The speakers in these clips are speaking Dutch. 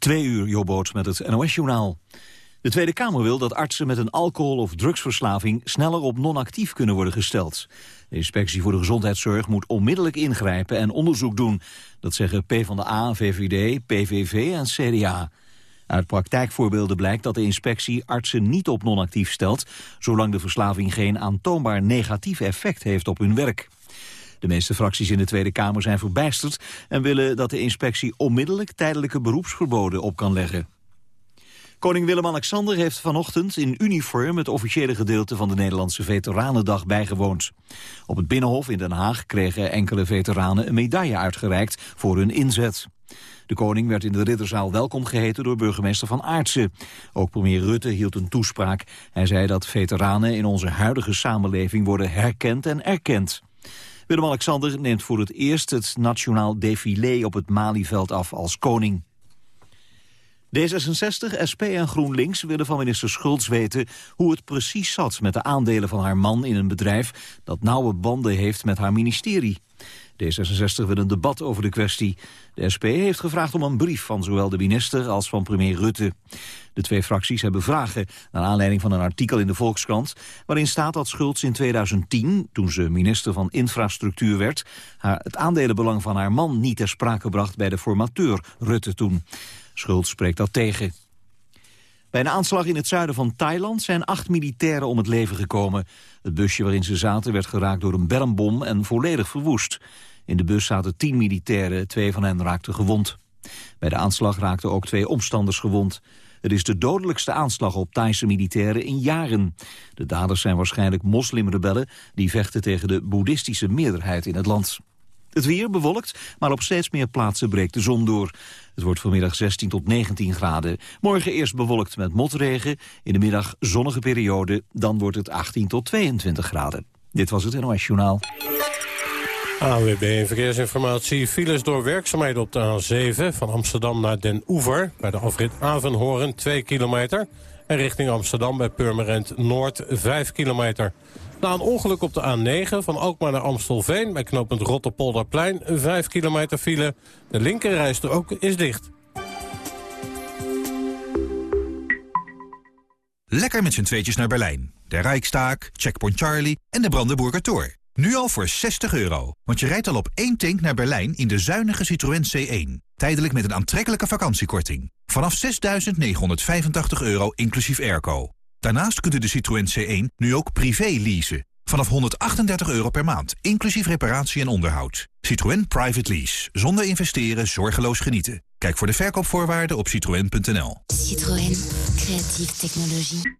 Twee uur, Jobboot met het NOS-journaal. De Tweede Kamer wil dat artsen met een alcohol- of drugsverslaving... sneller op non-actief kunnen worden gesteld. De Inspectie voor de Gezondheidszorg moet onmiddellijk ingrijpen en onderzoek doen. Dat zeggen PvdA, VVD, PVV en CDA. Uit praktijkvoorbeelden blijkt dat de inspectie artsen niet op non-actief stelt... zolang de verslaving geen aantoonbaar negatief effect heeft op hun werk. De meeste fracties in de Tweede Kamer zijn verbijsterd... en willen dat de inspectie onmiddellijk tijdelijke beroepsverboden op kan leggen. Koning Willem-Alexander heeft vanochtend in uniform het officiële gedeelte van de Nederlandse Veteranendag bijgewoond. Op het Binnenhof in Den Haag kregen enkele veteranen een medaille uitgereikt voor hun inzet. De koning werd in de ridderzaal welkom geheten door burgemeester Van Aartsen. Ook premier Rutte hield een toespraak. Hij zei dat veteranen in onze huidige samenleving worden herkend en erkend. Willem-Alexander neemt voor het eerst het nationaal défilé op het Malieveld af als koning. D66, SP en GroenLinks willen van minister Schultz weten hoe het precies zat met de aandelen van haar man in een bedrijf dat nauwe banden heeft met haar ministerie. D66 wil een debat over de kwestie. De SP heeft gevraagd om een brief van zowel de minister als van premier Rutte. De twee fracties hebben vragen naar aanleiding van een artikel in de Volkskrant... waarin staat dat Schultz in 2010, toen ze minister van Infrastructuur werd... Haar, het aandelenbelang van haar man niet ter sprake bracht bij de formateur Rutte toen. Schultz spreekt dat tegen. Bij een aanslag in het zuiden van Thailand zijn acht militairen om het leven gekomen. Het busje waarin ze zaten werd geraakt door een bermbom en volledig verwoest. In de bus zaten tien militairen, twee van hen raakten gewond. Bij de aanslag raakten ook twee omstanders gewond. Het is de dodelijkste aanslag op Thaise militairen in jaren. De daders zijn waarschijnlijk moslimrebellen... die vechten tegen de boeddhistische meerderheid in het land. Het weer bewolkt, maar op steeds meer plaatsen breekt de zon door. Het wordt vanmiddag 16 tot 19 graden. Morgen eerst bewolkt met motregen. In de middag zonnige periode. Dan wordt het 18 tot 22 graden. Dit was het NOS Journaal. AWB Verkeersinformatie. Files door werkzaamheden op de A7 van Amsterdam naar Den Oever. Bij de afrit Avenhoorn 2 kilometer. En richting Amsterdam bij Purmerend Noord 5 kilometer. Na een ongeluk op de A9 van Alkmaar naar Amstelveen... bij knooppunt Rotterpolderplein 5 kilometer file. De linkerrijstrook is dicht. Lekker met z'n tweetjes naar Berlijn. De Rijkstaak, Checkpoint Charlie en de Brandenburger Tor. Nu al voor 60 euro, want je rijdt al op één tank naar Berlijn in de zuinige Citroën C1. Tijdelijk met een aantrekkelijke vakantiekorting. Vanaf 6.985 euro inclusief airco. Daarnaast kunt u de Citroën C1 nu ook privé leasen. Vanaf 138 euro per maand, inclusief reparatie en onderhoud. Citroën Private Lease. Zonder investeren, zorgeloos genieten. Kijk voor de verkoopvoorwaarden op citroën.nl. Citroën. Creatieve technologie.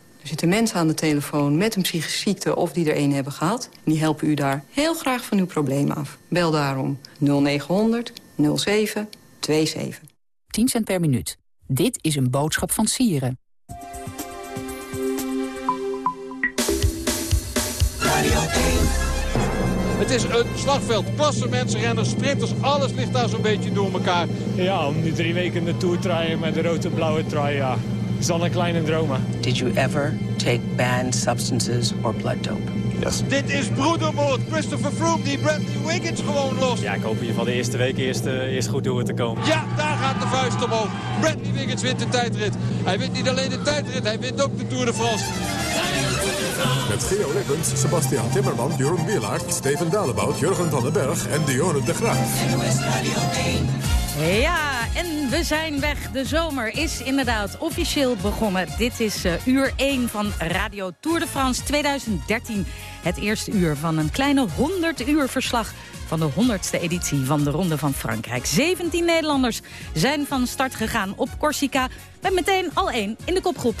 Er zitten mensen aan de telefoon met een psychische ziekte of die er een hebben gehad. En die helpen u daar heel graag van uw probleem af. Bel daarom 0900 0727. 10 cent per minuut. Dit is een boodschap van Sieren. Het is een slagveld. Klasse mensen, renners, sprinters, alles ligt daar zo'n beetje door elkaar. Ja, om nu drie weken de Tour te rijden met de rode blauwe trui, ja is al een kleine droom. Did you ever take banned substances or blood dope? Yes. Dit is broedermoord. Christopher Froome die Bradley Wiggins gewoon los. Ja, ik hoop in ieder geval de eerste week eerst, uh, eerst goed door te komen. Ja, daar gaat de vuist omhoog. Bradley Wiggins wint de tijdrit. Hij wint niet alleen de tijdrit, hij wint ook de Tour de France. Met Geo Lippens, Sebastian Timmerman, Jeroen Wielaert, Steven Dalebout, Jurgen van den Berg en Dionne de Graaf. Ja, we zijn weg. De zomer is inderdaad officieel begonnen. Dit is uh, uur 1 van Radio Tour de France 2013. Het eerste uur van een kleine 100 uur verslag van de 100ste editie van de Ronde van Frankrijk. 17 Nederlanders zijn van start gegaan op Corsica... met meteen al één in de kopgroep.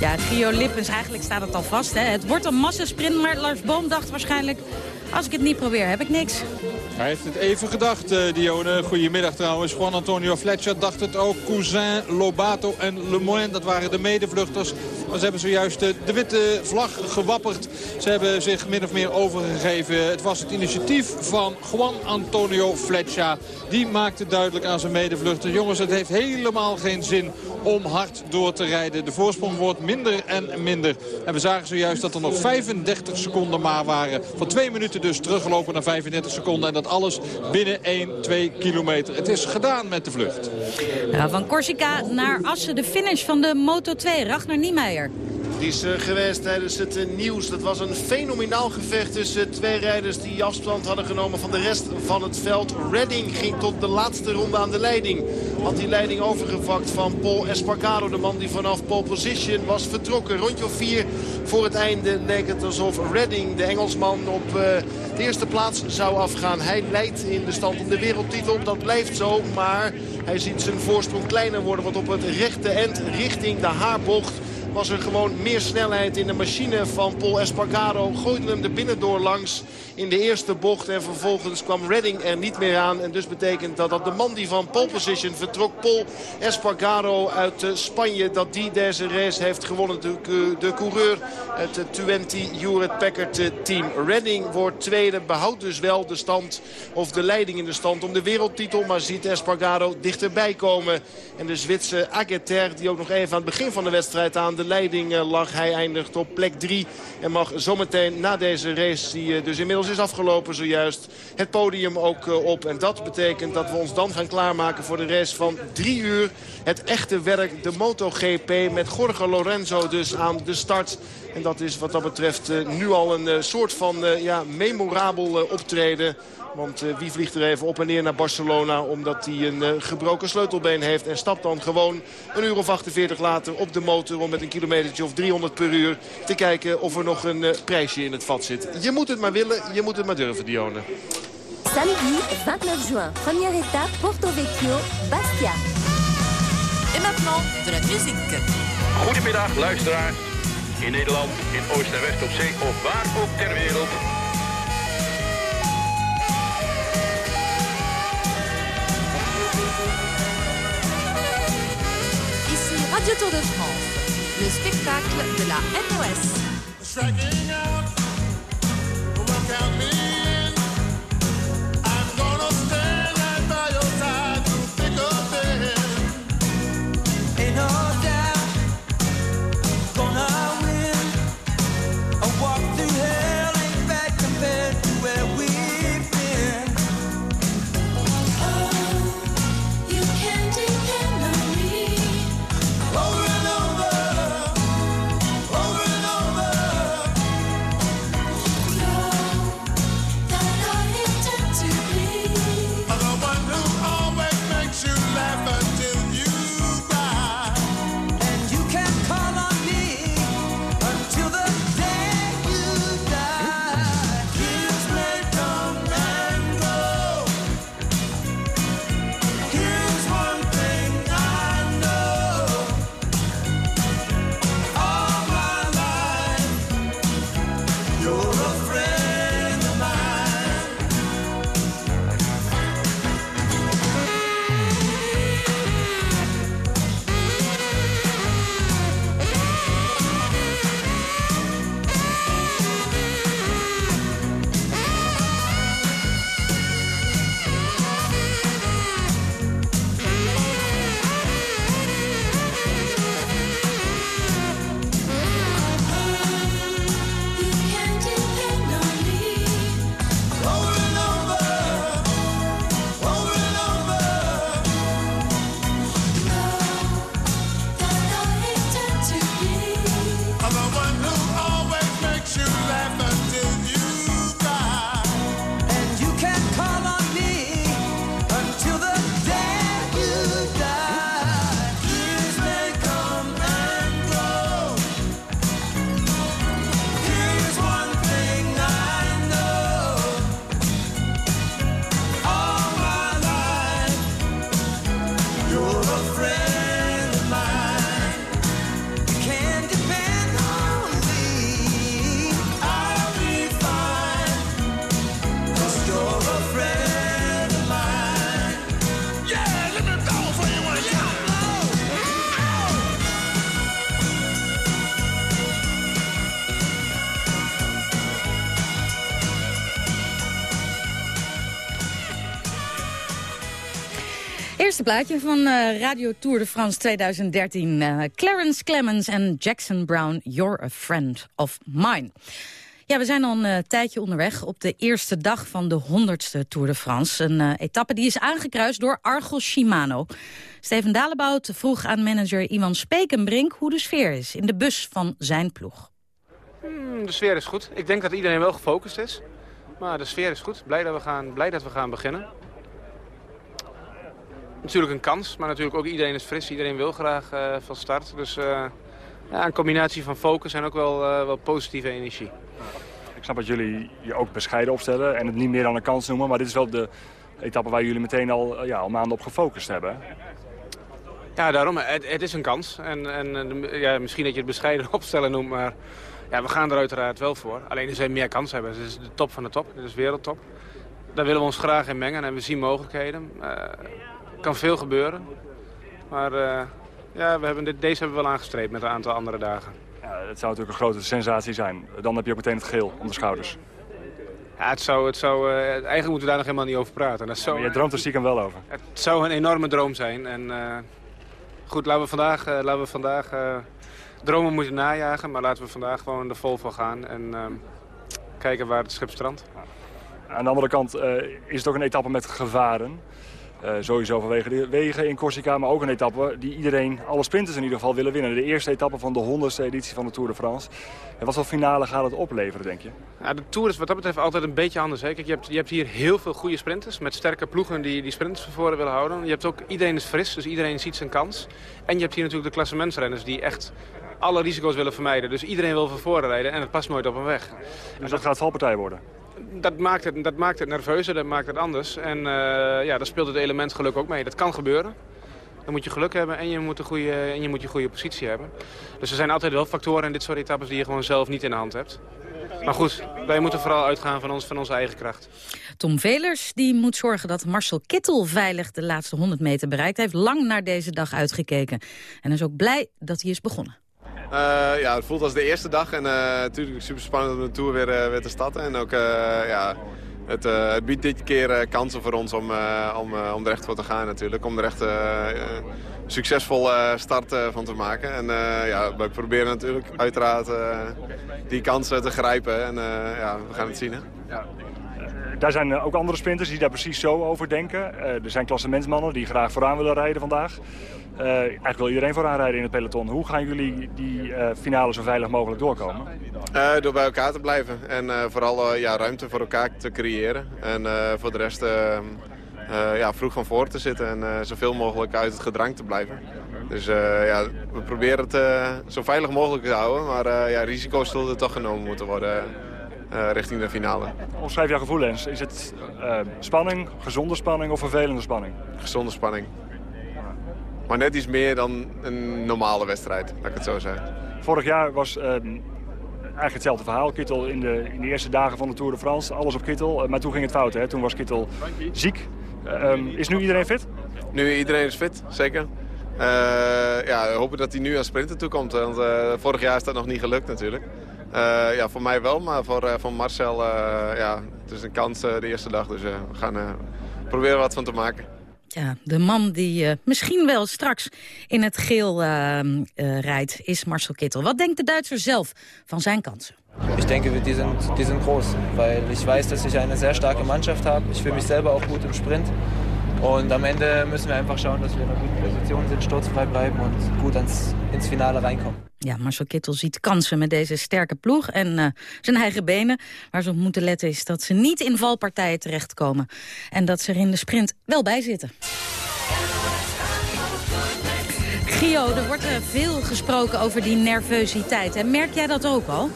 Ja, Gio Lippens, eigenlijk staat het al vast. Hè? Het wordt een massasprint, maar Lars Boom dacht waarschijnlijk... als ik het niet probeer, heb ik niks. Hij heeft het even gedacht, uh, Dione. Goedemiddag trouwens. Juan Antonio Fletcher dacht het ook. Cousin, Lobato en Lemoyne, dat waren de medevluchters. Maar ze hebben zojuist de, de witte vlag gewapperd. Ze hebben zich min of meer overgegeven. Het was het initiatief van Juan Antonio Fletcher. Die maakte duidelijk aan zijn medevluchters. Jongens, het heeft helemaal geen zin om hard door te rijden. De voorsprong wordt minder en minder. En we zagen zojuist dat er nog 35 seconden maar waren. Van twee minuten dus teruggelopen naar 35 seconden. En dat alles binnen 1, 2 kilometer. Het is gedaan met de vlucht. van Corsica naar Assen, de finish van de Moto2. Ragnar Niemeyer. Die is uh, geweest tijdens het uh, nieuws. Dat was een fenomenaal gevecht tussen twee rijders die afstand hadden genomen van de rest van het veld. Redding ging tot de laatste ronde aan de leiding. Had die leiding overgevakt van Paul Espargaro. De man die vanaf pole position was vertrokken. Rondje of vier voor het einde leek het alsof Redding, de Engelsman, op uh, de eerste plaats zou afgaan. Hij leidt in de stand om de wereldtitel. Dat blijft zo, maar hij ziet zijn voorsprong kleiner worden. Want op het rechte end richting de haarbocht was er gewoon meer snelheid in de machine van Paul Espargaro. Gooide hem er binnendoor langs in de eerste bocht. En vervolgens kwam Redding er niet meer aan. En dus betekent dat dat de man die van pole position vertrok, Paul Espargaro uit eh, Spanje, dat die deze race heeft gewonnen. De, de coureur, het 20 Hewlett Packard eh, team. Redding wordt tweede, behoudt dus wel de stand of de leiding in de stand om de wereldtitel. Maar ziet Espargaro dichterbij komen. En de Zwitser Ageter, die ook nog even aan het begin van de wedstrijd aan de leiding eh, lag. Hij eindigt op plek 3 en mag zometeen na deze race, die dus inmiddels is afgelopen zojuist, het podium ook eh, op. En dat betekent dat we ons dan gaan klaarmaken voor de race van drie uur. Het echte werk, de MotoGP met Jorge Lorenzo dus aan de start. En dat is wat dat betreft eh, nu al een eh, soort van ja, memorabel optreden. Want wie vliegt er even op en neer naar Barcelona omdat hij een gebroken sleutelbeen heeft. En stapt dan gewoon een uur of 48 later op de motor om met een kilometertje of 300 per uur te kijken of er nog een prijsje in het vat zit. Je moet het maar willen, je moet het maar durven, Dione. Samedi 29 juin, première étape Porto Vecchio, Bastia. En maintenant de la musique. Goedemiddag luisteraars. In Nederland, in Oost en West op zee of waar ook ter wereld. Radio Tour de France, le spectacle de la MOS. Eerste plaatje van uh, Radio Tour de France 2013. Uh, Clarence Clemens en Jackson Brown, You're a Friend of Mine. Ja, we zijn al een uh, tijdje onderweg op de eerste dag van de 100ste Tour de France. Een etappe die is aangekruist door Argos Shimano. Steven Dalebout vroeg aan manager Iwan Spekenbrink hoe de sfeer is in de bus van zijn ploeg. Hmm, de sfeer is goed. Ik denk dat iedereen wel gefocust is. Maar de sfeer is goed. Blij dat we gaan, blij dat we gaan beginnen. Natuurlijk een kans, maar natuurlijk ook iedereen is fris. Iedereen wil graag uh, van start. Dus ja, een combinatie van focus en ook wel, wel positieve energie. Ik snap dat jullie je ook bescheiden opstellen en het niet meer dan een kans noemen. Maar dit is wel de etappe waar jullie meteen al, ja, al maanden op gefocust hebben. Ja, daarom. Het, het is een kans. En, en ja, misschien dat je het bescheiden opstellen noemt, maar ja, we gaan er uiteraard wel voor. Alleen er zijn meer kansen hebben. Het is de top van de top. Dit is wereldtop. Daar willen we ons graag in mengen en we zien mogelijkheden. Kan veel gebeuren. Maar uh, ja, we hebben dit, deze hebben we wel aangestreept met een aantal andere dagen. Ja, het zou natuurlijk een grote sensatie zijn. Dan heb je ook meteen het geel om de schouders. Ja, het zou, het zou, uh, eigenlijk moeten we daar nog helemaal niet over praten. Dat zou, ja, je droomt er stiekem wel over. Het zou een enorme droom zijn. En uh, goed, laten we vandaag, uh, laten we vandaag dromen moeten najagen. Maar laten we vandaag gewoon er vol voor gaan. En kijken waar het schip strandt. Aan de andere kant is het ook een etappe met gevaren. Uh, sowieso vanwege de wegen in Corsica, maar ook een etappe die iedereen, alle sprinters in ieder geval, willen winnen. De eerste etappe van de 100ste editie van de Tour de France. En wat voor finale gaat het opleveren, denk je? Ja, de Tour is wat dat betreft altijd een beetje anders. Hè? Kijk, je, hebt, je hebt hier heel veel goede sprinters met sterke ploegen die die sprinters van voren willen houden. Je hebt ook, iedereen is fris, dus iedereen ziet zijn kans. En je hebt hier natuurlijk de klassementsrenners die echt alle risico's willen vermijden. Dus iedereen wil van voren rijden en het past nooit op een weg. Dus dat gaat valpartij worden? Dat maakt, het, dat maakt het nerveuzer, dat maakt het anders. En uh, ja, daar speelt het element geluk ook mee. Dat kan gebeuren. Dan moet je geluk hebben en je moet, een goede, en je, moet je goede positie hebben. Dus er zijn altijd wel factoren in dit soort etappes die je gewoon zelf niet in de hand hebt. Maar goed, wij moeten vooral uitgaan van, ons, van onze eigen kracht. Tom Velers die moet zorgen dat Marcel Kittel veilig de laatste 100 meter bereikt. Hij heeft lang naar deze dag uitgekeken. En is ook blij dat hij is begonnen. Uh, ja, het voelt als de eerste dag en uh, natuurlijk super spannend om de Tour weer, uh, weer te starten. En ook, ja, het, biedt dit keer kansen voor ons om, om, om er echt voor te gaan natuurlijk. Om er echt succesvolle start van te maken. En ja, wij proberen natuurlijk uiteraard die kansen te grijpen. En ja, we gaan het zien. Hè? Ja. Daar zijn ook andere sprinters die daar precies zo over denken. er zijn klassementsmannen die graag vooraan willen rijden vandaag. Uh, eigenlijk wil iedereen vooraan rijden in het peloton. Hoe gaan jullie die uh, finale zo veilig mogelijk doorkomen? Uh, door bij elkaar te blijven en vooral ja, ruimte voor elkaar te creëren. En voor de rest ja, vroeg van voor te zitten en zoveel mogelijk uit het gedrang te blijven. Dus ja, we proberen het zo veilig mogelijk te houden, maar ja, risico's zullen er toch genomen moeten worden. richting de finale. Omschrijf jouw gevoelens. Is het spanning, gezonde spanning of vervelende spanning? Gezonde spanning. Maar net iets meer dan een normale wedstrijd, laat ik het zo zeggen. Vorig jaar was uh, eigenlijk hetzelfde verhaal. Kittel in de, in de eerste dagen van de Tour de France, alles op Kittel. Uh, maar toen ging het fout, hè? toen was Kittel ziek. Uh, is nu iedereen fit? Nu iedereen is fit, zeker. Uh, ja, we hopen dat hij nu aan sprinten toekomt. Want vorig jaar is dat nog niet gelukt natuurlijk. ja, voor mij wel, maar voor, voor Marcel, ja, het is een kans de eerste dag. Dus we gaan proberen wat van te maken. Ja, de man die uh, misschien wel straks in het geel uh, uh, rijdt, is Marcel Kittel. Wat denkt de Duitser zelf van zijn kansen? Ich denke, die sind, die sind groß, weil ich weiß, dass ich eine sehr starke Mannschaft habe. Ich fühle mich selber auch gut im Sprint. Und am Ende müssen wir einfach schauen, dass wir in einer guten Position sind, sturzfrei bleiben und gut ans, ins Finale reinkommen. Ja, Marcel Kittel ziet kansen met deze sterke ploeg en uh, zijn eigen benen. Waar ze op moeten letten is dat ze niet in valpartijen terechtkomen. En dat ze er in de sprint wel bij zitten. Gio, er wordt uh, veel gesproken over die nervositeit. En merk jij dat ook al?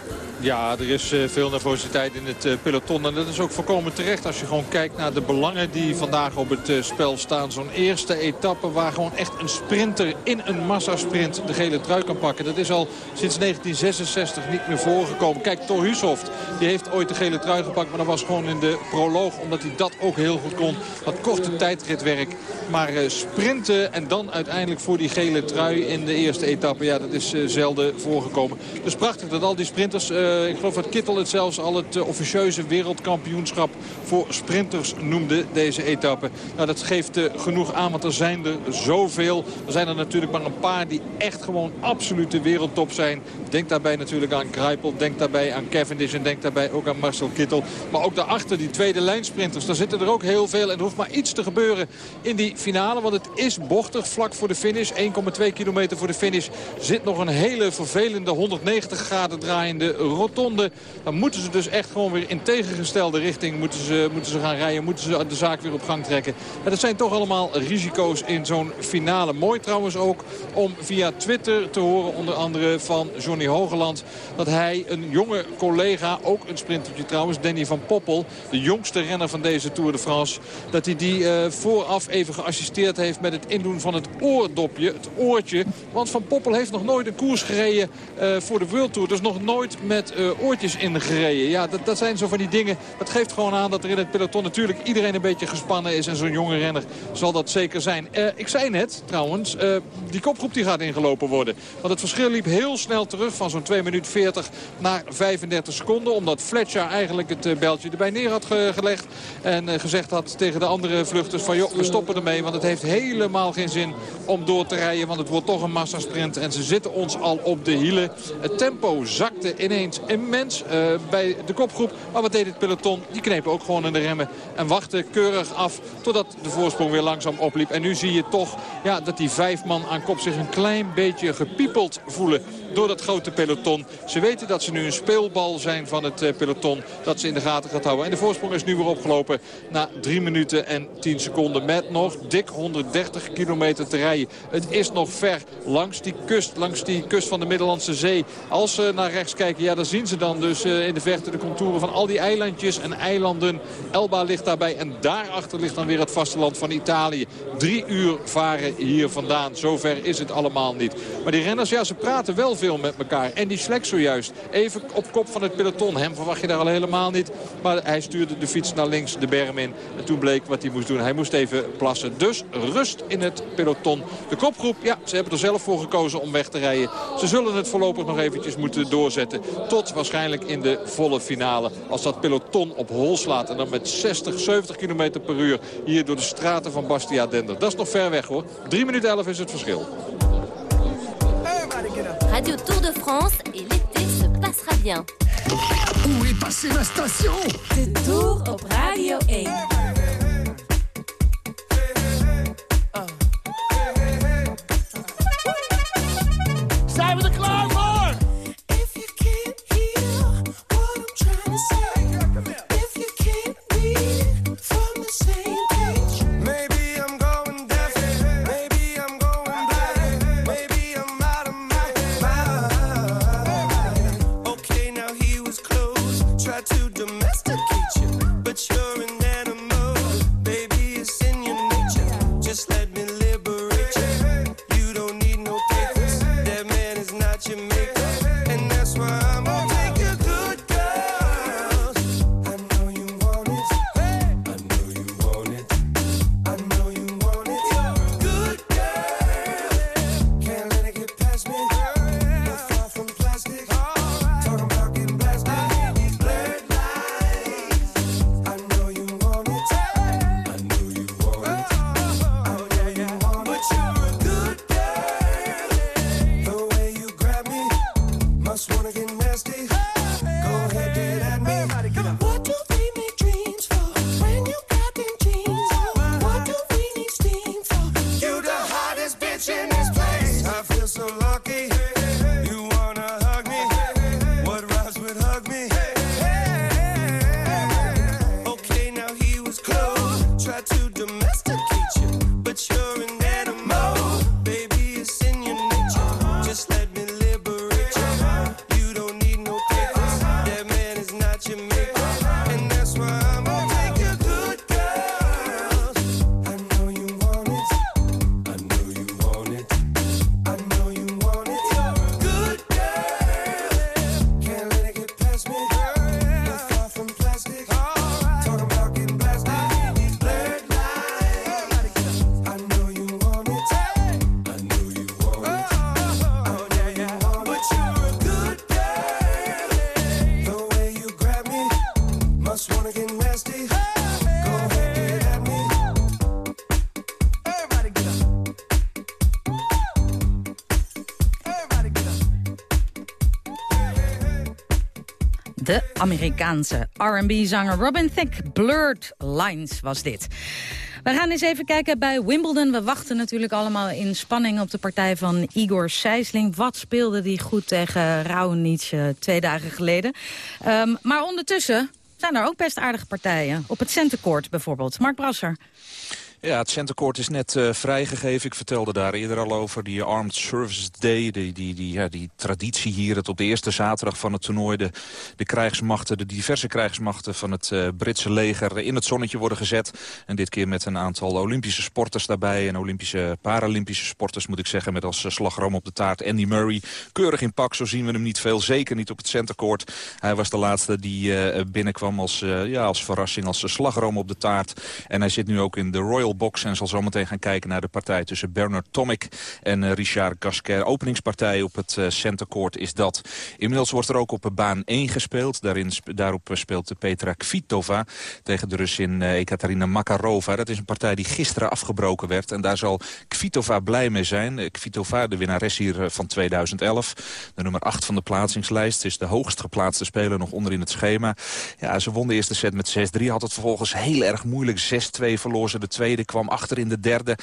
Ja, er is uh, veel nervositeit in het uh, peloton. En dat is ook voorkomen terecht als je gewoon kijkt naar de belangen die vandaag op het uh, spel staan. Zo'n eerste etappe waar gewoon echt een sprinter in een massasprint de gele trui kan pakken. Dat is al sinds 1966 niet meer voorgekomen. Kijk, Thor die heeft ooit de gele trui gepakt. Maar dat was gewoon in de proloog, omdat hij dat ook heel goed kon. Dat korte tijdritwerk. Maar sprinten en dan uiteindelijk voor die gele trui in de eerste etappe. Ja, dat is zelden voorgekomen. Dus prachtig dat al die sprinters ik geloof dat Kittel het zelfs al het uh, officieuze wereldkampioenschap voor sprinters noemde, deze etappe. Nou, dat geeft uh, genoeg aan, want er zijn er zoveel. Er zijn er natuurlijk maar een paar die echt gewoon absolute wereldtop zijn. Denk daarbij natuurlijk aan Greipel, denk daarbij aan Cavendish en denk daarbij ook aan Marcel Kittel. Maar ook daarachter, die tweede lijnsprinters, daar zitten er ook heel veel. En er hoeft maar iets te gebeuren in die finale, want het is bochtig vlak voor de finish. 1,2 kilometer voor de finish zit nog een hele vervelende 190 graden draaiende Dan moeten ze dus echt gewoon weer in tegengestelde richting moeten ze, moeten ze gaan rijden. Moeten ze de zaak weer op gang trekken. En dat zijn toch allemaal risico's in zo'n finale. Mooi trouwens ook om via Twitter te horen onder andere van Johnny Hogeland. Dat hij een jonge collega, ook een sprintertje trouwens, Danny van Poppel. De jongste renner van deze Tour de France. Dat hij die uh, vooraf even geassisteerd heeft met het indoen van het oordopje. Het oortje. Want Van Poppel heeft nog nooit een koers gereden uh, voor de World Tour. Dus nog nooit met oortjes ingereden. Ja, dat, dat zijn zo van die dingen. Dat geeft gewoon aan dat er in het peloton natuurlijk iedereen een beetje gespannen is. En zo'n jonge renner zal dat zeker zijn. Uh, ik zei net trouwens, uh, die kopgroep die gaat ingelopen worden. Want het verschil liep heel snel terug van zo'n 2 minuten 40 naar 35 seconden. Omdat Fletcher eigenlijk het uh, beltje erbij neer had ge gelegd. En gezegd had tegen de andere vluchters van joh, we stoppen ermee. Want het heeft helemaal geen zin om door te rijden. Want het wordt toch een massasprint. En ze zitten ons al op de hielen. Het tempo zakte ineens immens bij de kopgroep. Maar wat deed het peloton? Die knepen ook gewoon in de remmen. En wachten keurig af totdat de voorsprong weer langzaam opliep. En nu zie je toch ja, dat die vijf man aan kop zich een klein beetje gepiepeld voelen door dat grote peloton. Ze weten dat ze nu een speelbal zijn van het peloton dat ze in de gaten gaat houden. En de voorsprong is nu weer opgelopen na 3 minuten en 10 seconden. Met nog dik 130 kilometer te rijden. Het is nog ver langs die kust, langs die kust van de Middellandse Zee. Als ze naar rechts kijken, ja, zien ze dan dus in de verte de contouren van al die eilandjes en eilanden. Elba ligt daarbij en daarachter ligt dan weer het vasteland van Italië. Drie uur varen hier vandaan. Zover is het allemaal niet. Maar die renners, ja, ze praten wel veel met elkaar. En die Slek zojuist. Even op kop van het peloton. Hem verwacht je daar al helemaal niet. Maar hij stuurde de fiets naar links de berm in. En toen bleek wat hij moest doen. Hij moest even plassen. Dus rust in het peloton. De kopgroep, ja, ze hebben er zelf voor gekozen om weg te rijden. Ze zullen het voorlopig nog eventjes moeten doorzetten. Tot waarschijnlijk in de volle finale. Als dat peloton op hol slaat. En dan met 60, 70 km per uur hier door de straten van Bastia Dender. Dat is nog ver weg hoor. 3 minuten 11 is het verschil. Radio Tour de France et l'été se passera bien. Où est passée ma station De Tour op Radio 1. Amerikaanse R&B-zanger Robin Thicke, Blurred Lines was dit. We gaan eens even kijken bij Wimbledon. We wachten natuurlijk allemaal in spanning op de partij van Igor Sijsling. Wat speelde die goed tegen Raonic uh, twee dagen geleden. Um, maar ondertussen zijn er ook best aardige partijen. Op het centercourt bijvoorbeeld. Mark Brasser. Ja, het centercourt is net uh, vrijgegeven. Ik vertelde daar eerder al over die Armed Services Day. Die, die, die, ja, die traditie hier, het op de eerste zaterdag van het toernooi... de, de krijgsmachten, de diverse krijgsmachten van het uh, Britse leger... in het zonnetje worden gezet. En dit keer met een aantal Olympische sporters daarbij. En Olympische, Paralympische sporters moet ik zeggen. Met als uh, slagroom op de taart Andy Murray. Keurig in pak, zo zien we hem niet veel. Zeker niet op het centercourt. Hij was de laatste die binnenkwam als, ja, als verrassing, als slagroom op de taart. En hij zit nu ook in de Royal Box en zal zometeen gaan kijken naar de partij tussen Bernard Tomic en uh, Richard Gasquet. Openingspartij op het uh, centercourt is dat. Inmiddels wordt er ook op baan 1 gespeeld. Daarin, daarop eh, speelt Petra Kvitova tegen de Russin Ekaterina Makarova. Dat is een partij die gisteren afgebroken werd. En daar zal Kvitova blij mee zijn. Kvitova, de winnares hier van 2011. De nummer 8 van de plaatsingslijst. Is de hoogst geplaatste speler nog onder in het schema. Ja, ze won de eerste set met 6-3. Had het vervolgens heel erg moeilijk. 6-2 verloor ze de tweede kwam achter in de derde.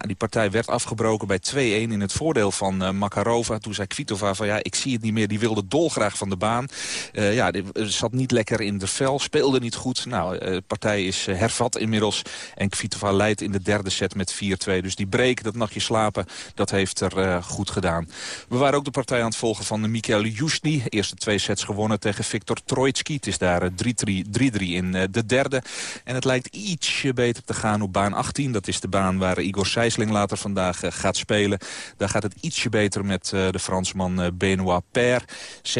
Die partij werd afgebroken bij 2-1 in het voordeel van uh, Makarova. Toen zei Kvitova van ja, ik zie het niet meer. Die wilde dolgraag van de baan. Uh, ja, die zat niet lekker in de vel, speelde niet goed. Nou, de partij is hervat inmiddels. En Kvitova leidt in de derde set met 4-2. Dus die break, dat nachtje slapen, dat heeft er goed gedaan. We waren ook de partij aan het volgen van Mikael Jusny. Eerste twee sets gewonnen tegen Viktor Troitsky. Het is daar 3-3 in de derde. En het lijkt ietsje beter te gaan op baan 18. Dat is de baan waar Igor Sijsling later vandaag uh, gaat spelen. Daar gaat het ietsje beter met uh, de Fransman uh, Benoit Paire. 6-1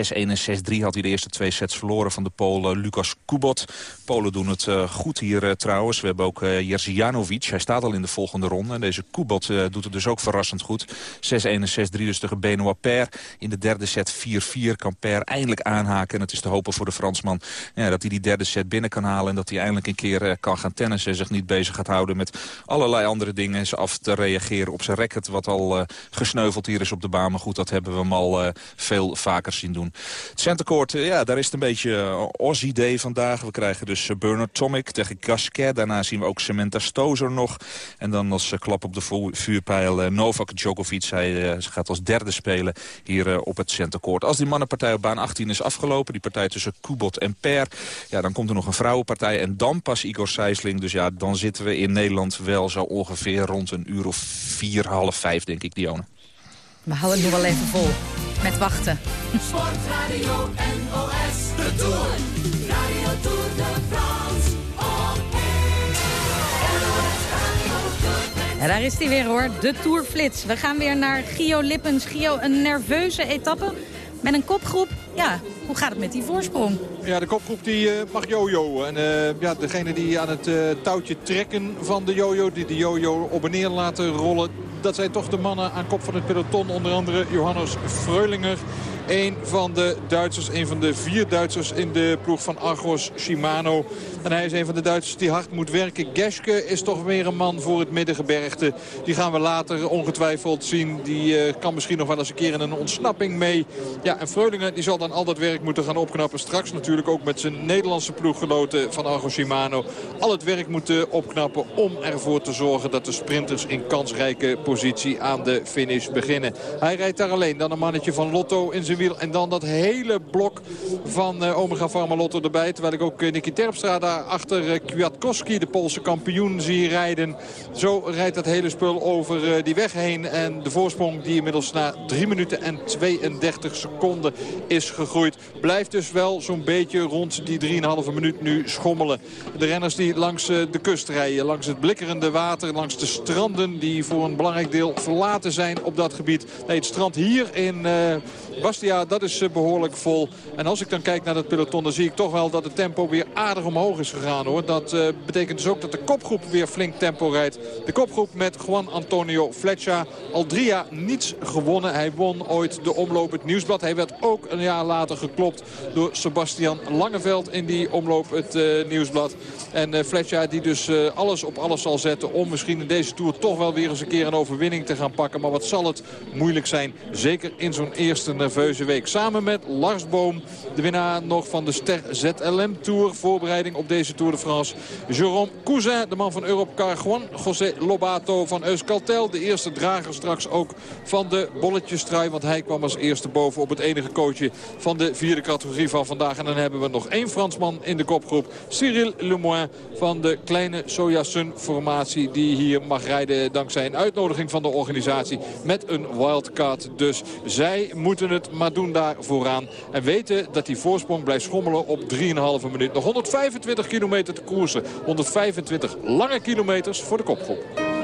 en 6-3 had hij de eerste twee sets verloren van de Polen Lucas Kubot. Polen doen het goed hier trouwens. We hebben ook Jerzy Hij staat al in de volgende ronde. En deze Kubot doet het dus ook verrassend goed. 6-1 en 6-3 dus tegen Benoit Paire. In de derde set 4-4 kan Paire eindelijk aanhaken. En het is te hopen voor de Fransman ja, dat hij die derde set binnen kan halen. En dat hij eindelijk een keer kan gaan tennissen. En zich niet bezig gaat houden met allerlei andere dingen is af te reageren op zijn racket... wat al uh, gesneuveld hier is op de baan. Maar goed, dat hebben we hem al uh, veel vaker zien doen. Het centercourt, uh, ja, daar is het een beetje Aussie Day vandaag. We krijgen dus Bernard Tomic tegen Gasquet. Daarna zien we ook Samantha Stozer nog. En dan als klap op de vuurpijl Novak Djokovic. Hij gaat als derde spelen hier op het centercourt. Als die mannenpartij op baan 18 is afgelopen... die partij tussen Kubot en Per... ja, dan komt er nog een vrouwenpartij en dan pas Igor Sijsling. Dus ja, dan zitten we in Nederland wel zo ongeveer rond een uur of vier, half vijf, denk ik, Dionne. We houden het nog wel even vol. Met wachten. Sportradio NOS, de Tour. Radio Tour de France. En daar is hij weer hoor, de Tourflits. We gaan weer naar Gio Lippens. Gio, een nerveuze etappe met een kopgroep. Ja, hoe gaat het met die voorsprong? Ja, de kopgroep die uh, mag jojo. En uh, ja, degene die aan het uh, touwtje trekken van de jojo, die de jojo op en neer laten rollen... dat zijn toch de mannen aan kop van het peloton. Onder andere Johannes Freulinger. Een van de Duitsers, een van de vier Duitsers in de ploeg van Argos Shimano. En hij is een van de Duitsers die hard moet werken. Geske is toch weer een man voor het middengebergte. Die gaan we later ongetwijfeld zien. Die uh, kan misschien nog wel eens een keer in een ontsnapping mee. Ja, en Freulinger die zal dan al dat werk moeten gaan opknappen. Straks natuurlijk ook met zijn Nederlandse ploeggenoten van Argos Shimano. Al het werk moeten opknappen om ervoor te zorgen dat de sprinters in kansrijke positie aan de finish beginnen. Hij rijdt daar alleen. Dan een mannetje van Lotto in zijn En dan dat hele blok van uh, Omega Pharma Lotto erbij. Terwijl ik ook uh, Nicky Terpstra daar achter uh, Kwiatkowski, de Poolse kampioen, zie rijden. Zo rijdt dat hele spul over die weg heen. En de voorsprong die inmiddels na 3 minuten en 32 seconden is gegroeid. Blijft dus wel zo'n beetje rond die 3,5 minuut nu schommelen. De renners die langs de kust rijden, langs het blikkerende water, langs de stranden die voor een belangrijk deel verlaten zijn op dat gebied. Nee, het strand hier in Bastia, dat is behoorlijk vol. En als ik dan kijk naar dat peloton, dan zie ik toch wel dat het tempo weer aardig omhoog is gegaan hoor. Dat uh, betekent dus ook dat de kopgroep weer flink tempo rijdt. De kopgroep met Juan Antonio Fletcher. Al drie jaar niets gewonnen. Hij won ooit de omloop het Nieuwsblad. Hij werd ook een jaar later geklopt door Sebastian Langeveld in die omloop het uh, Nieuwsblad. En uh, Fletcher die dus alles op alles zal zetten om misschien in deze Tour toch wel weer eens een keer een overwinning te gaan pakken. Maar wat zal het moeilijk zijn. Zeker in zo'n eerste nerveuze week. Samen met Lars Boom, de winnaar nog van de Ster ZLM Tour. Voorbereiding op deze Tour de France. Jérôme Cousin, de man van Europcar. Juan José Lobato van Euskaltel. De eerste drager straks ook van de bolletjestrui. Want hij kwam als eerste boven op het enige coachje van de vierde categorie van vandaag. En dan hebben we nog één Fransman in de kopgroep. Cyril Lemoin van de kleine Sojasun formatie. Die hier mag rijden dankzij een uitnodiging van de organisatie. Met een wildcard dus. Zij moeten het maar doen daar vooraan. En weten dat die voorsprong blijft schommelen op 3,5 minuut. Nog 125 kilometer te koersen. 125 lange kilometers voor de kopgroep.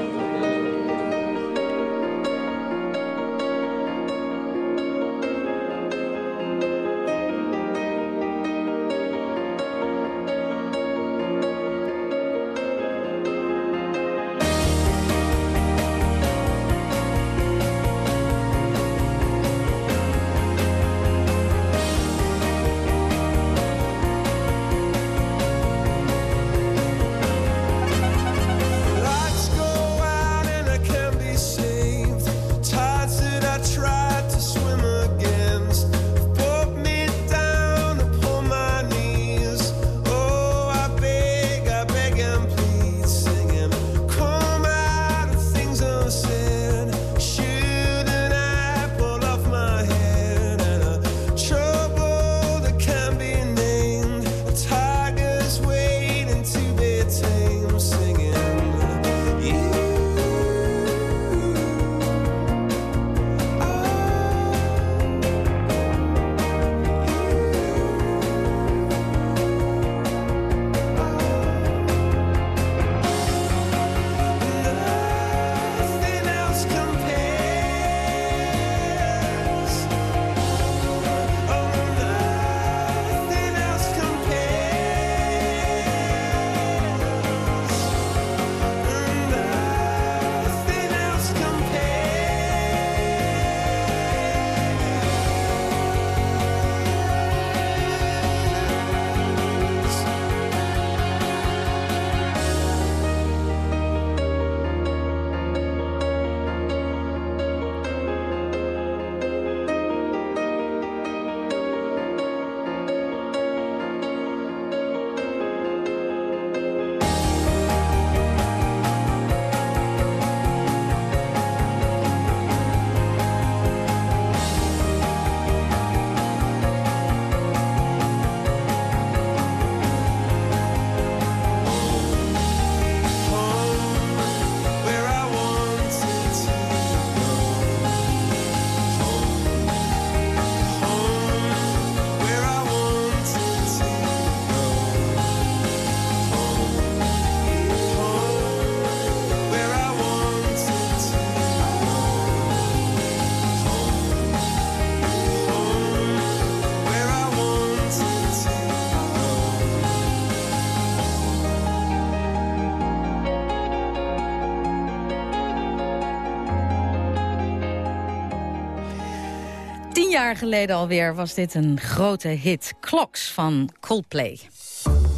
Jaar geleden alweer was dit een grote hit. Clocks van Coldplay.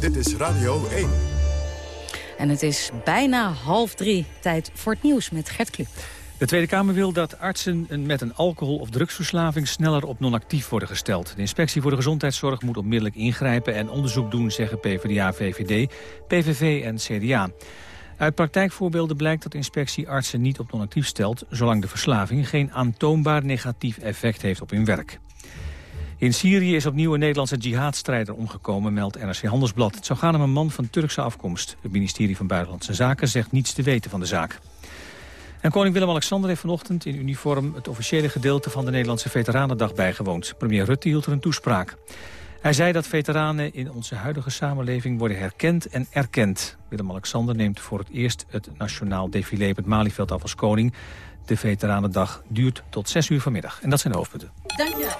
Dit is Radio 1. En het is bijna half drie. Tijd voor het nieuws met Gert Kluk. De Tweede Kamer wil dat artsen met een alcohol- of drugsverslaving sneller op non-actief worden gesteld. De Inspectie voor de Gezondheidszorg moet onmiddellijk ingrijpen en onderzoek doen, zeggen PvdA, VVD, PVV en CDA. Uit praktijkvoorbeelden blijkt dat de inspectie artsen niet op non-actief stelt... zolang de verslaving geen aantoonbaar negatief effect heeft op hun werk. In Syrië is opnieuw een Nederlandse jihadstrijder omgekomen, meldt NRC Handelsblad. Het zou gaan om een man van Turkse afkomst. Het ministerie van Buitenlandse Zaken zegt niets te weten van de zaak. En koning Willem-Alexander heeft vanochtend in uniform... het officiële gedeelte van de Nederlandse Veteranendag bijgewoond. Premier Rutte hield er een toespraak. Hij zei dat veteranen in onze huidige samenleving worden herkend en erkend. Willem-Alexander neemt voor het eerst het nationaal défilé op het Malieveld af als koning. De Veteranendag duurt tot 6 uur vanmiddag. En dat zijn de hoofdpunten. Dankjewel.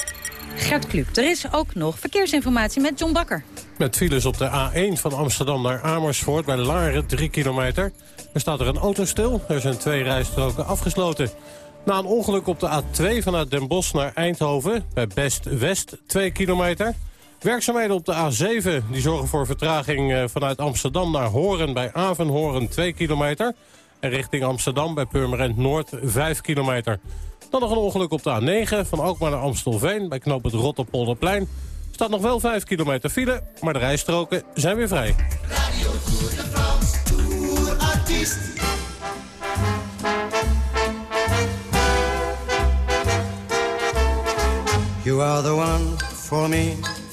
Gert Kluk, er is ook nog verkeersinformatie met John Bakker. Met files op de A1 van Amsterdam naar Amersfoort bij Laren, 3 kilometer. Er staat er een auto stil. Er zijn twee rijstroken afgesloten. Na een ongeluk op de A2 vanuit Den Bosch naar Eindhoven... bij Best West, 2 kilometer. Werkzaamheden op de A7 die zorgen voor vertraging eh, vanuit Amsterdam naar Horen... bij Avenhoorn, 2 kilometer. En richting Amsterdam bij Purmerend Noord, 5 kilometer. Dan nog een ongeluk op de A9 van Alkmaar naar Amstelveen... bij knoop het Rotterpolderplein. Staat nog wel 5 kilometer file, maar de rijstroken zijn weer vrij. Radio Tour de France, tourartiest. You are the one for me,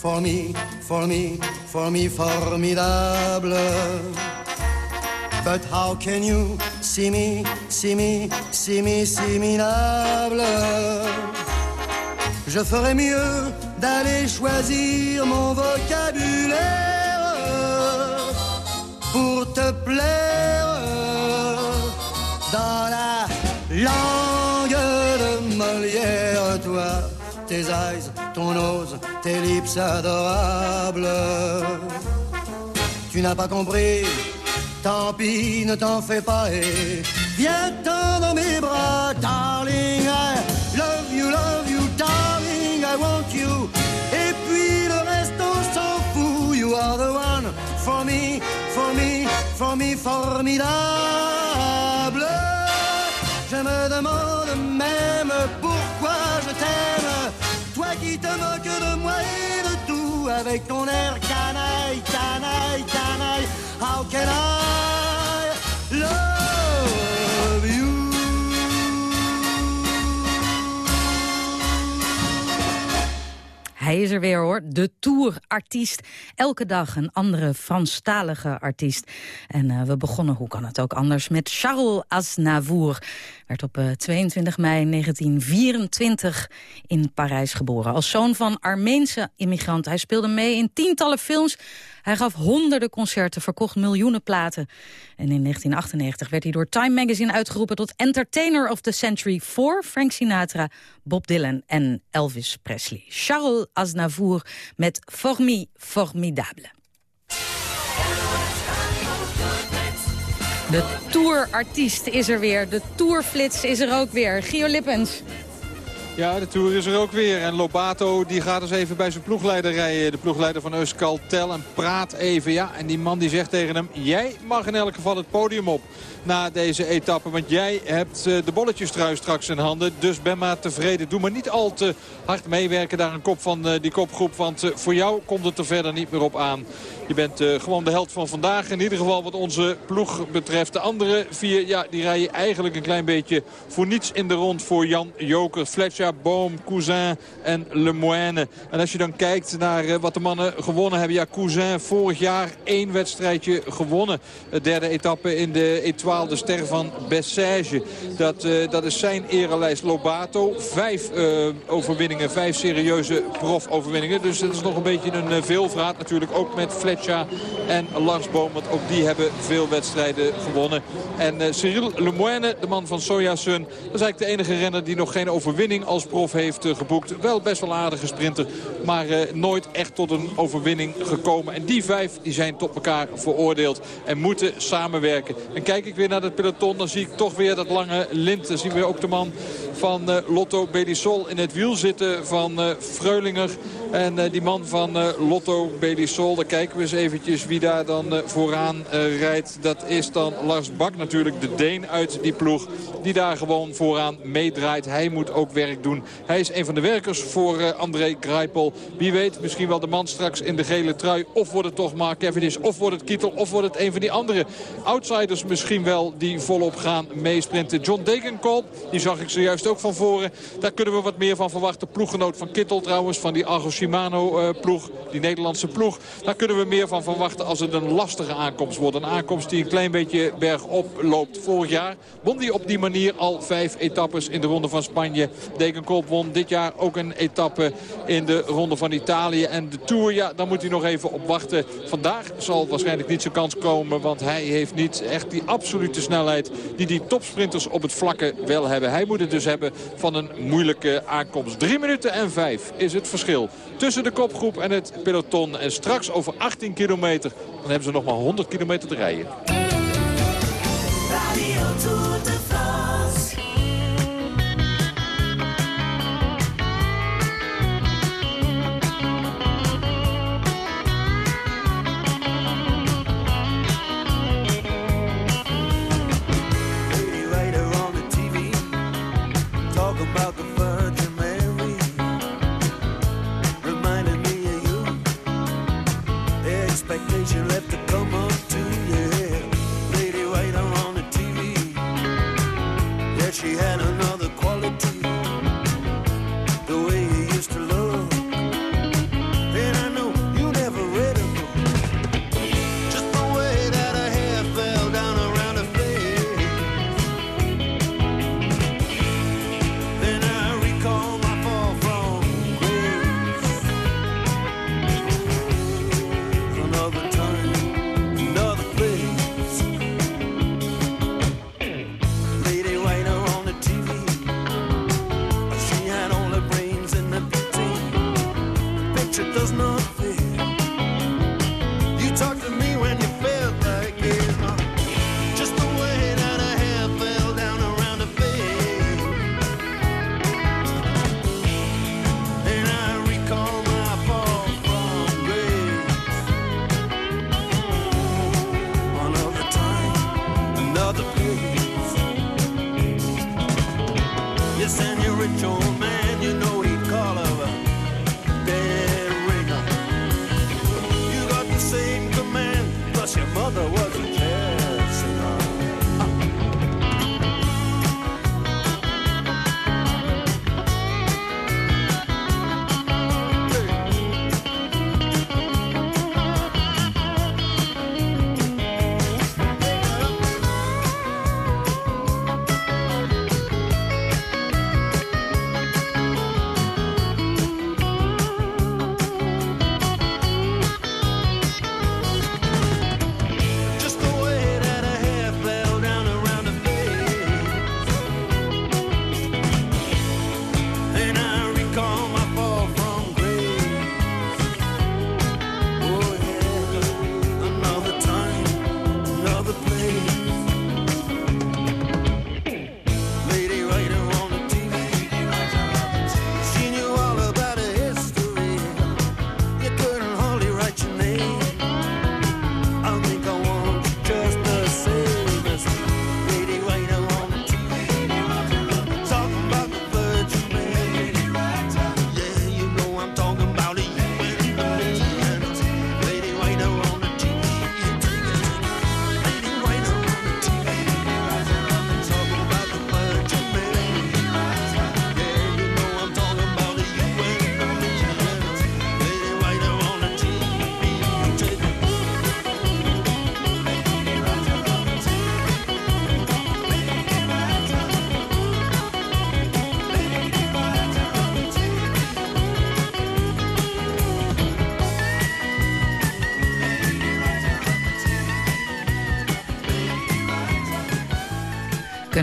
for me, for me, for me, formidable. But how can you see me, see me, see me, see Je ferais mieux d'aller choisir mon vocabulaire pour te plaire dans la langue de Molière, toi, tes eyes, ton nose, tes lips adorables. Tu n'as pas compris, tant pis, ne t'en fais pas et viens-t'en dans mes bras, darling. I love you, love you, darling, I want you. Et puis le reste, on s'en fout. You are the one for me, for me, for me, formidable. Je me demande même pourquoi je t'aime. Qui te moques de moi et de tout, avec ton air canaille, canaille, canaille. How can I Hij is er weer hoor, de tourartiest. Elke dag een andere Franstalige artiest. En uh, we begonnen, hoe kan het ook anders, met Charles Aznavour. Werd op uh, 22 mei 1924 in Parijs geboren. Als zoon van Armeense immigranten. Hij speelde mee in tientallen films. Hij gaf honderden concerten, verkocht miljoenen platen. En in 1998 werd hij door Time Magazine uitgeroepen... tot Entertainer of the Century voor Frank Sinatra, Bob Dylan en Elvis Presley. Charles Aznavour met Formi Formidable. De tourartiest is er weer. De tourflits is er ook weer. Gio Lippens. Ja, de Tour is er ook weer. En Lobato die gaat eens even bij zijn ploegleider rijden. De ploegleider van Euskaltel. En praat even. Ja, en die man die zegt tegen hem... Jij mag in elk geval het podium op na deze etappe. Want jij hebt de bolletjestrui straks in handen. Dus ben maar tevreden. Doe maar niet al te hard meewerken daar een kop van die kopgroep. Want voor jou komt het er verder niet meer op aan. Je bent uh, gewoon de held van vandaag. In ieder geval wat onze ploeg betreft. De andere vier, ja, die rijden eigenlijk een klein beetje voor niets in de rond voor Jan Joker. Fletcher, Boom, Cousin en Lemoine. En als je dan kijkt naar uh, wat de mannen gewonnen hebben. Ja, Cousin vorig jaar één wedstrijdje gewonnen. De derde etappe in de Etoile, de ster van Bessage. Dat, uh, dat is zijn erelijst Lobato. Vijf overwinningen, vijf serieuze profoverwinningen. Dus dat is nog een beetje een veelvraat natuurlijk. Ook met Fletcher en Lars Boom. Want ook die hebben veel wedstrijden gewonnen. En uh, Cyril Lemoine, de man van Sojasun. Dat is eigenlijk de enige renner die nog geen overwinning als prof heeft uh, geboekt. Wel best wel aardige sprinter. Maar uh, nooit echt tot een overwinning gekomen. En die vijf die zijn tot elkaar veroordeeld. En moeten samenwerken. En kijk ik weer naar het peloton. Dan zie ik toch weer dat lange lint. Dan zien we ook de man van Lotto Belisol in het wiel zitten van Freulinger. En die man van Lotto Belisol, daar kijken we eens eventjes wie daar dan vooraan rijdt. Dat is dan Lars Bak natuurlijk, de Deen uit die ploeg. Die daar gewoon vooraan meedraait. Hij moet ook werk doen. Hij is een van de werkers voor André Greipel. Wie weet, misschien wel de man straks in de gele trui. Of wordt het toch maar Cavendish, of wordt het Kittel, of wordt het een van die andere outsiders misschien wel die volop gaan meesprinten. John Degenkolb, die zag ik zojuist ook van voren. Daar kunnen we wat meer van verwachten. Ploeggenoot van Kittel trouwens, van die Argo Shimano ploeg, die Nederlandse ploeg. Daar kunnen we meer van verwachten als het een lastige aankomst wordt. Een aankomst die een klein beetje bergop loopt. Vorig jaar won hij op die manier al vijf etappes in de Ronde van Spanje. Degenkolb won dit jaar ook een etappe in de Ronde van Italië. En de Tour, ja, daar moet hij nog even op wachten. Vandaag zal waarschijnlijk niet zijn kans komen. Want hij heeft niet echt die absolute snelheid die die topsprinters op het vlakke wel hebben. Hij moet het dus hebben van een moeilijke aankomst. 3 minuten en 5 is het verschil tussen de kopgroep en het peloton. En straks over 18 kilometer, dan hebben ze nog maar 100 kilometer te rijden.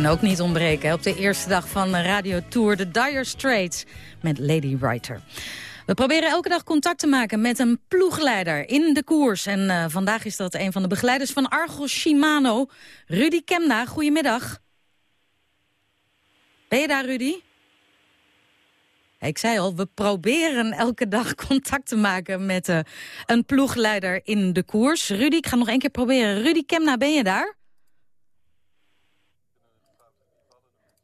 Ook niet ontbreken op de eerste dag van de Radio Tour, de Dire Straits met Lady Writer. We proberen elke dag contact te maken met een ploegleider in de koers. En uh, vandaag is dat een van de begeleiders van Argos Shimano, Rudy Kemna. Goedemiddag. Ben je daar, Rudy? Ik zei al, we proberen elke dag contact te maken met uh, een ploegleider in de koers. Rudy, ik ga nog één keer proberen. Rudy Kemna, ben je daar?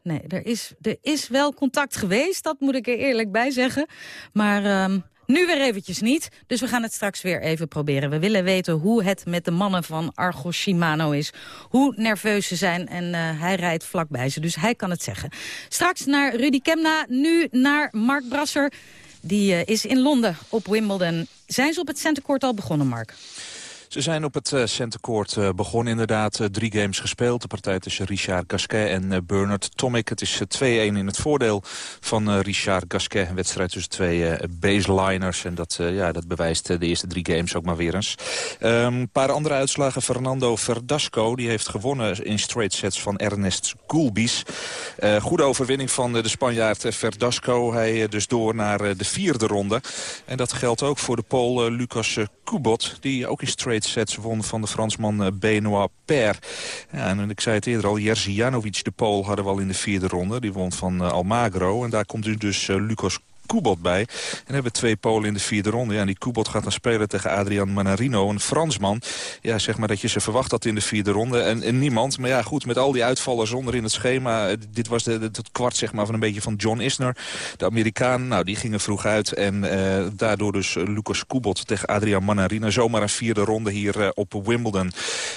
Nee, er is, er is wel contact geweest, dat moet ik er eerlijk bij zeggen. Maar uh, nu weer eventjes niet, dus we gaan het straks weer even proberen. We willen weten hoe het met de mannen van Argo Shimano is. Hoe nerveus ze zijn en uh, hij rijdt vlakbij ze, dus hij kan het zeggen. Straks naar Rudy Kemna, nu naar Mark Brasser. Die uh, is in Londen op Wimbledon. Zijn ze op het centercourt al begonnen, Mark? Ze zijn op het uh, centercourt uh, begonnen inderdaad. Uh, drie games gespeeld. De partij tussen Richard Gasquet en Bernard Tomic. Het is 2-1 in het voordeel van Richard Gasquet. Een wedstrijd tussen twee baseliners. En dat, ja, dat bewijst de eerste drie games ook maar weer eens. Een um, paar andere uitslagen. Fernando Verdasco die heeft gewonnen in straight sets van Ernest Gulbis. goede overwinning van de Spanjaard Verdasco. Hij dus door naar de vierde ronde. En dat geldt ook voor de Pool Lucas Kubot. Die ook in straight sets won van de Fransman eh, Benoit Per. En ik zei het eerder al, Jerzy Janovic, de Pool, hadden we al in de vierde ronde. Die won van uh, Almagro. En daar komt dus uh, Lucas Kubot bij. En hebben twee Polen in de vierde ronde. Ja, die Kubot gaat dan spelen tegen Adrian Manarino, een Fransman. Ja, zeg maar dat je ze verwacht had in de vierde ronde. En, niemand, maar ja goed, met al die uitvallen zonder in het schema. Eh, dit was de, het kwart zeg maar van een beetje van John Isner. De Amerikaan, nou die gingen vroeg uit. En uh, daardoor dus Lucas Kubot tegen Adrian Manarino. Zomaar een vierde ronde hier uh, op Wimbledon.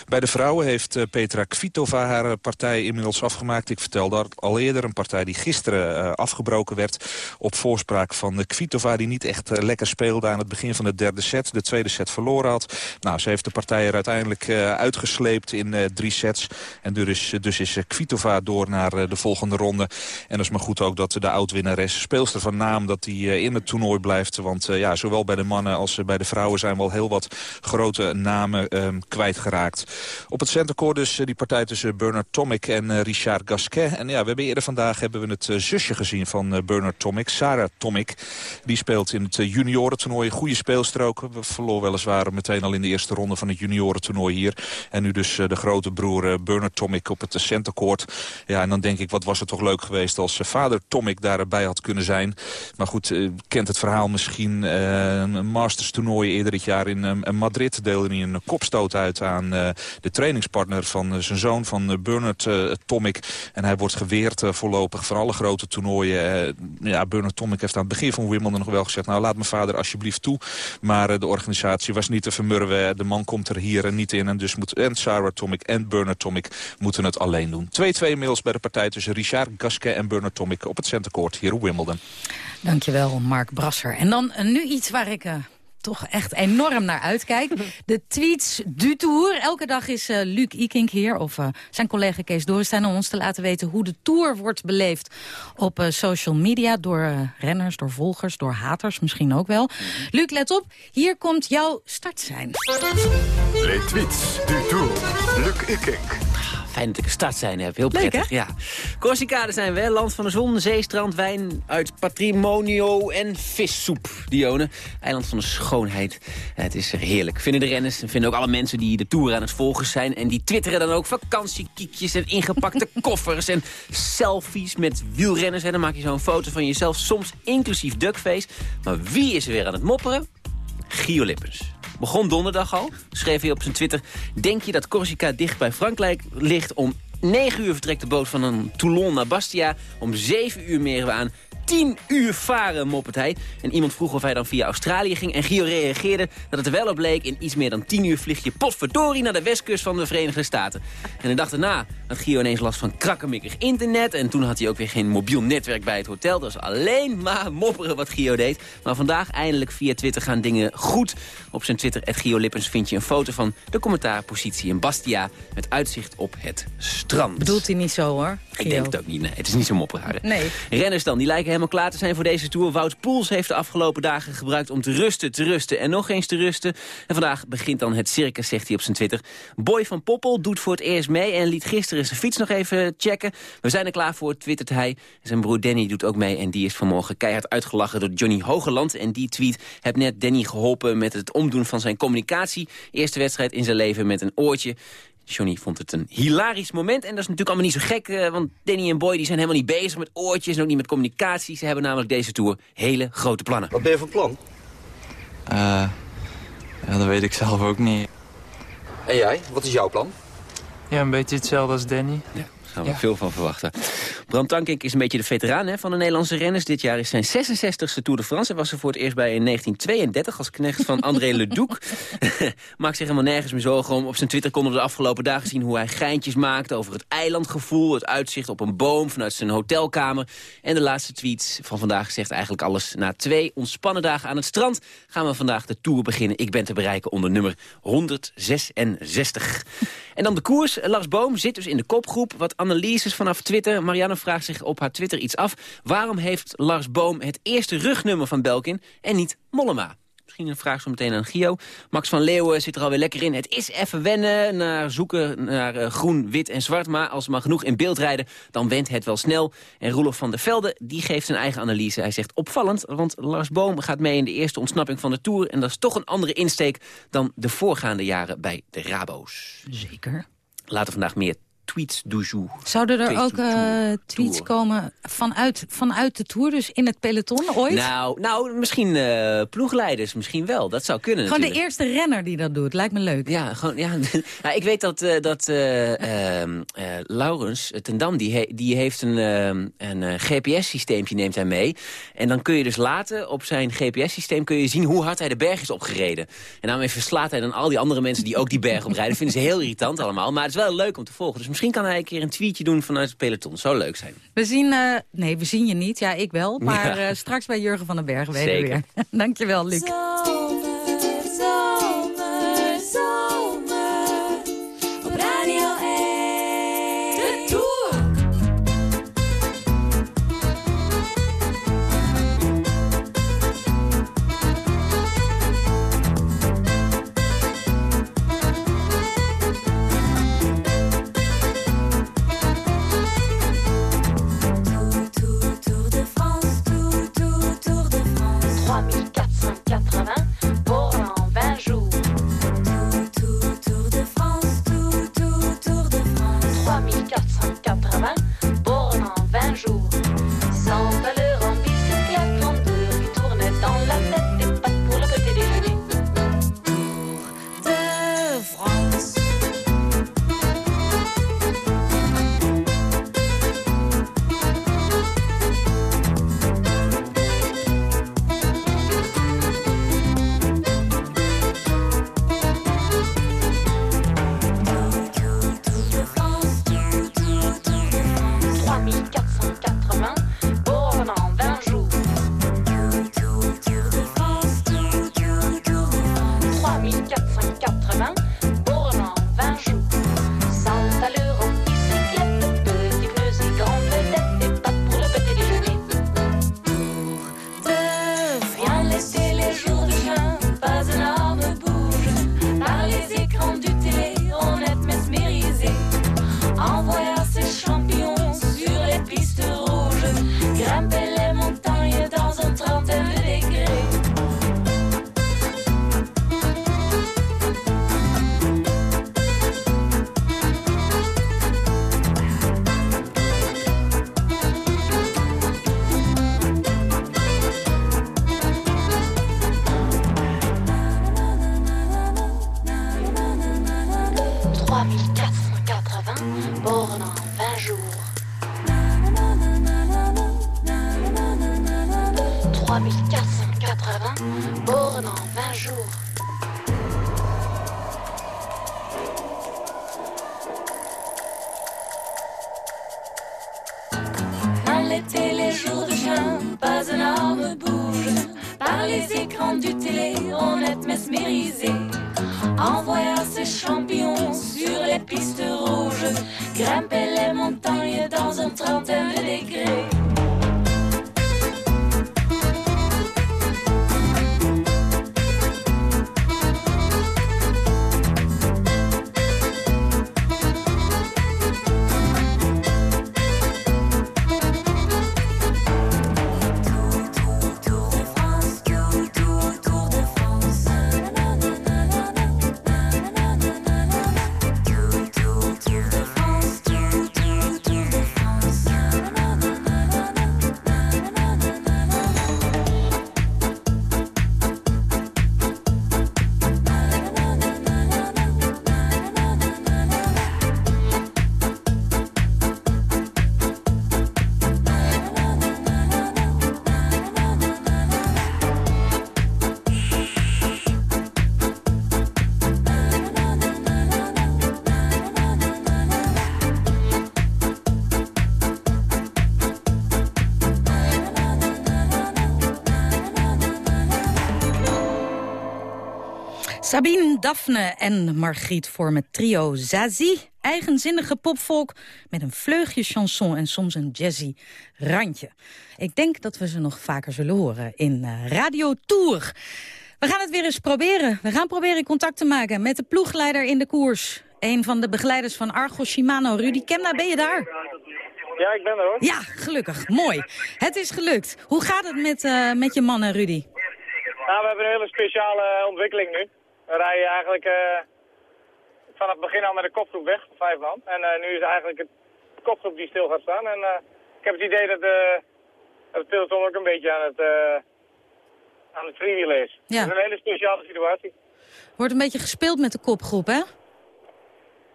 Bij de vrouwen heeft uh, Petra Kvitova haar partij inmiddels afgemaakt. Ik vertelde al eerder een partij die gisteren afgebroken werd op voorspraak van Kvitova... die niet echt lekker speelde aan het begin van de derde set. De tweede set verloren had. Nou, ze heeft de partij er uiteindelijk uitgesleept in drie sets. En dus, dus is Kvitova door naar de volgende ronde. En dat is maar goed ook dat de oud-winnares, speelster van naam... dat die in het toernooi blijft. Want ja, zowel bij de mannen als bij de vrouwen... zijn wel heel wat grote namen um, kwijtgeraakt. Op het centercourt dus die partij tussen Bernard Tomic en Richard Gasquet. En ja, we hebben eerder vandaag hebben we het zusje gezien van Bernard Tomic, Sarah Tomic. Die speelt in het eh, juniorentoernooi. Goede speelstrook. We verloor weliswaar meteen al in de eerste ronde van het juniorentoernooi hier. En nu dus eh, de grote broer eh, Bernard Tomic op het centercourt. Ja, en dan denk ik, wat was het toch leuk geweest als vader Tomic daarbij had kunnen zijn. Maar goed, kent het verhaal misschien. Een Masters toernooi eerder dit jaar in Madrid deelde hij een kopstoot uit aan de trainingspartner van zijn zoon, van Bernard Tomic. En hij wordt geweerd voorlopig van alle grote toernooien. ja, Bernard Tomic heeft aan het begin van Wimbledon nog wel gezegd... nou, laat mijn vader alsjeblieft toe. Maar de organisatie was niet te vermurwen. De man komt er hier niet in. En dus moet en Sarah Tomic en Bernard Tomic moeten het alleen doen. 2-2 inmiddels bij de partij tussen Richard Gasquet en Bernard Tomic... op het centercourt hier op Wimbledon. Dankjewel, Mark Brasser. En dan nu iets waar ik... toch echt enorm naar uitkijk. De tweets du Tour. Elke dag is uh, Luc Ikink hier, of uh, zijn collega Kees Dorenstein... om ons te laten weten hoe de Tour wordt beleefd op uh, social media... door renners, door volgers, door haters misschien ook wel. Luc, let op, hier komt jouw startsein. Les tweets du Tour. Luc Ikink. Fijn dat ik een start zijn heb. Heel prettig. Leuk, ja. Corsica, zijn we. Land van de zon, zeestrand, wijn uit patrimonio en vissoep. Dione. Eiland van de schoonheid. Het is heerlijk. Vinden de renners en vinden ook alle mensen die de Tour aan het volgen zijn. En die twitteren dan ook vakantiekiekjes en ingepakte koffers en selfies met wielrenners. En dan maak je zo'n foto van jezelf, soms inclusief duckface. Maar wie is er weer aan het mopperen? Gio Lippens. Begon donderdag al, schreef hij op zijn Twitter... Denk je dat Corsica dicht bij Frankrijk ligt om 9 uur vertrekt de boot van een Toulon naar Bastia. Om 7 uur meren we aan 10 uur varen, moppert hij. En iemand vroeg of hij dan via Australië ging. En Gio reageerde dat het er wel op bleek. In iets meer dan 10 uur vlieg je potverdorie naar de westkust van de Verenigde Staten. En de dag daarna had Gio ineens last van krakkemikkig internet. En toen had hij ook weer geen mobiel netwerk bij het hotel. Dat was alleen maar mopperen wat Gio deed. Maar vandaag eindelijk via Twitter gaan dingen goed. Op zijn Twitter, Gio Lippens, vind je een foto van de commentaarpositie in Bastia. Met uitzicht op het strand. Bedoelt hij niet zo hoor? Ik denk het ook niet, nee. Het is niet zo mopperen. Nee. Renners dan, die lijken helemaal klaar te zijn voor deze Tour. Wout Poels heeft de afgelopen dagen gebruikt om te rusten, te rusten en nog eens te rusten. En vandaag begint dan het circus, zegt hij op zijn Twitter. Boy van Poppel doet voor het eerst mee en liet gisteren zijn fiets nog even checken. We zijn er klaar voor, twittert hij. Zijn broer Danny doet ook mee en die is vanmorgen keihard uitgelachen door Johnny Hogeland. En die tweet, heb net Danny geholpen met het omdoen van zijn communicatie. Eerste wedstrijd in zijn leven met een oortje. Johnny vond het een hilarisch moment. En dat is natuurlijk allemaal niet zo gek, uh, want Danny en Boy die zijn helemaal niet bezig met oortjes en ook niet met communicatie. Ze hebben namelijk deze tour hele grote plannen. Wat ben je van plan? Uh, ja, dat weet ik zelf ook niet. En jij? Wat is jouw plan? Ja, een beetje hetzelfde als Danny. Ja gaan we ja. veel van verwachten. Bram Tankink is een beetje de veteraan hè, van de Nederlandse renners. Dit jaar is zijn 66e Tour de France. Hij was er voor het eerst bij in 1932 als knecht van André Ledoux. Maakt zich helemaal nergens meer zorgen om. Op zijn Twitter konden we de afgelopen dagen zien hoe hij geintjes maakt... over het eilandgevoel, het uitzicht op een boom vanuit zijn hotelkamer. En de laatste tweets van vandaag zegt eigenlijk alles. Na twee ontspannen dagen aan het strand gaan we vandaag de Tour beginnen. Ik ben te bereiken onder nummer 166. En dan de koers. Lars Boom zit dus in de kopgroep. Wat analyses vanaf Twitter. Marianne vraagt zich op haar Twitter iets af. Waarom heeft Lars Boom het eerste rugnummer van Belkin en niet Mollema? Misschien een vraag zo meteen aan Gio. Max van Leeuwen zit er alweer lekker in. Het is even wennen naar zoeken naar uh, groen, wit en zwart. Maar als we maar genoeg in beeld rijden, dan went het wel snel. En Roelof van der Velde die geeft zijn eigen analyse. Hij zegt opvallend, want Lars Boom gaat mee in de eerste ontsnapping van de Tour. En dat is toch een andere insteek dan de voorgaande jaren bij de Rabo's. Zeker. Later vandaag meer tweets du jour. Zouden er ook uh, tweets komen vanuit, vanuit de Tour, dus in het peloton ooit? Nou, nou misschien uh, ploegleiders, misschien wel. Dat zou kunnen Gewoon natuurlijk. de eerste renner die dat doet, lijkt me leuk. Ja, gewoon, ja. nou, ik weet dat, uh, dat ehm, Laurens ten Dam, die, he, die heeft een, ehm, een GPS-systeempje, neemt hij mee. En dan kun je dus later op zijn GPS-systeem kun je zien hoe hard hij de berg is opgereden. En daarmee verslaat hij dan al die andere mensen die ook die berg oprijden. vinden ze heel irritant allemaal, maar het is wel leuk om te volgen. Dus misschien kan hij een keer een tweetje doen vanuit het peloton. Zou leuk zijn. We zien, uh, nee, we zien je niet. Ja, ik wel. Maar ja. uh, straks bij Jurgen van den Berg weten we weer. Dankjewel, Luc. Zomer, zomer, zomer. les jours de chien, pas un arme bouge. Par les écrans du télé, on est mesmérisé. En voyant ces champions sur les pistes rouges, grimper les montagnes dans un trentaine de degrés. Sabine, Daphne en Margriet vormen trio Zazie. Eigenzinnige popvolk met een vleugje chanson en soms een jazzy randje. Ik denk dat we ze nog vaker zullen horen in uh, Radio Tour. We gaan het weer eens proberen. We gaan proberen contact te maken met de ploegleider in de koers. Een van de begeleiders van Argo Shimano. Rudy Kemna, ben je daar? Ja, ik ben er hoor. Ja, gelukkig. Mooi. Het is gelukt. Hoe gaat het met, uh, met je mannen, Rudy? Nou, we hebben een hele speciale ontwikkeling nu. We rijden eigenlijk uh, vanaf het begin al met de kopgroep weg, vijf man. En uh, nu is eigenlijk het kopgroep die stil gaat staan. En uh, ik heb het idee dat, het peloton ook een beetje aan het, aan het freewheelen is. Ja. Dat is een hele speciale situatie. Wordt een beetje gespeeld met de kopgroep, hè?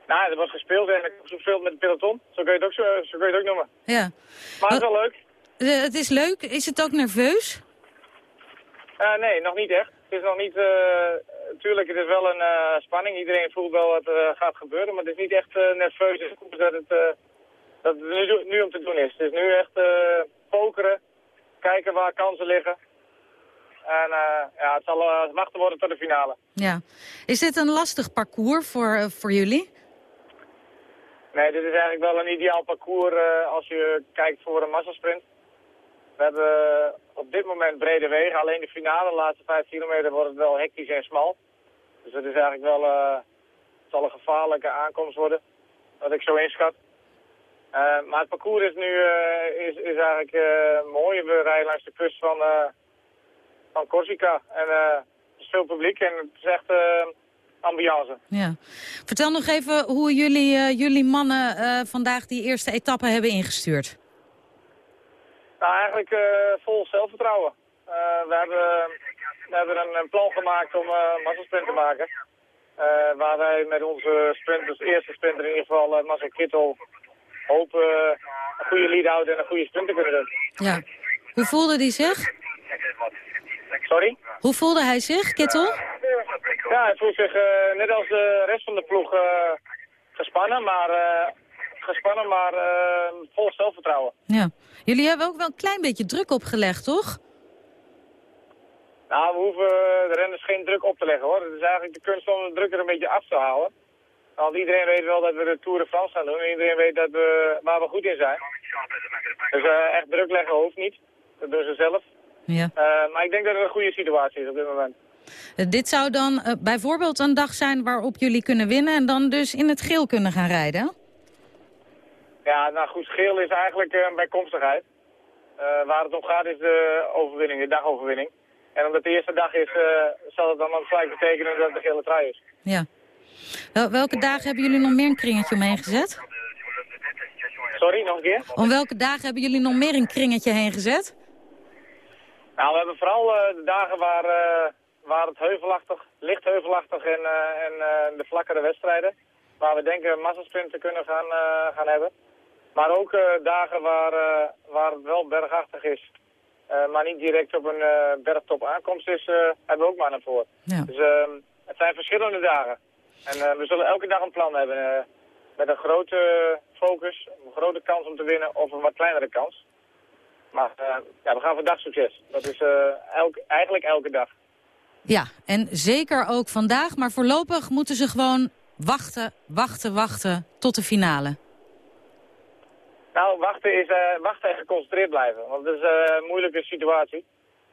Nou, er wordt gespeeld en gespeeld met de peloton. Zo kun je het ook, zo, zo kun je het ook noemen. Ja. Maar het is wel leuk. het is leuk. Is het ook nerveus? nee, nog niet echt. Het is nog niet... Tuurlijk, het is wel een uh, spanning. Iedereen voelt wel wat er uh, gaat gebeuren, maar het is niet echt nerveus dat het, dat het nu, nu, om te doen is. Het is nu echt pokeren, kijken waar kansen liggen. En ja, het zal wachten worden tot de finale. Ja. Is dit een lastig parcours voor, voor jullie? Nee, dit is eigenlijk wel een ideaal parcours als je kijkt voor een massasprint. We hebben op dit moment brede wegen. Alleen de finale, de laatste vijf kilometer, wordt het wel hectisch en smal. Dus het is eigenlijk wel, uh, het zal een gevaarlijke aankomst worden, wat ik zo inschat. Uh, maar het parcours is nu uh, is, is eigenlijk mooi. We rijden langs de kust van, van Corsica. En er is veel publiek en het is echt ambiance. Ja. Vertel nog even hoe jullie, jullie mannen vandaag die eerste etappe hebben ingestuurd. Nou, eigenlijk vol zelfvertrouwen. we hebben we hebben een, een plan gemaakt om uh, massasprint te maken. Waar wij met onze sprinters, eerste sprinter in ieder geval, Marcel Kittel, hopen een goede lead-out en een goede sprint te kunnen doen. Ja. Hoe voelde hij zich? Sorry? Hoe voelde hij zich, Kittel? Ja, hij voelt zich net als de rest van de ploeg gespannen, maar, gespannen, maar vol zelfvertrouwen. Ja. Jullie hebben ook wel een klein beetje druk opgelegd, toch? Nou, we hoeven de renners geen druk op te leggen hoor. Het is eigenlijk de kunst om de druk er een beetje af te houden. Want iedereen weet wel dat we de Tour de France gaan doen. En iedereen weet dat we, waar we goed in zijn. Dus uh, echt druk leggen hoeft niet. Dat doen ze zelf. Ja. Uh, maar ik denk dat het een goede situatie is op dit moment. Uh, dit zou dan bijvoorbeeld een dag zijn waarop jullie kunnen winnen... en dan dus in het geel kunnen gaan rijden? Ja, nou goed, geel is eigenlijk een bijkomstigheid. waar het om gaat is de overwinning, de dagoverwinning. En omdat de eerste dag is, uh, zal het dan ook gelijk betekenen dat het de gele trui is. Ja. Wel, welke dagen hebben jullie nog meer een kringetje omheen gezet? Sorry, nog een keer? Om welke dagen hebben jullie nog meer een kringetje heen gezet? Nou, we hebben vooral uh, de dagen waar, uh, waar het heuvelachtig, licht heuvelachtig en, en de vlakkere wedstrijden. Waar we denken massasprinten kunnen gaan, gaan hebben. Maar ook dagen waar, waar het wel bergachtig is. Uh, maar niet direct op een bergtop aankomst is, hebben we ook mannen voor. Ja. Dus ehm, het zijn verschillende dagen. En we zullen elke dag een plan hebben met een grote focus, een grote kans om te winnen of een wat kleinere kans. Maar ja, we gaan vandaag succes. Dat is elk, eigenlijk elke dag. Ja, en zeker ook vandaag. Maar voorlopig moeten ze gewoon wachten, wachten, wachten tot de finale. Nou, wachten is uh, wachten en geconcentreerd blijven. Want het is uh, een moeilijke situatie.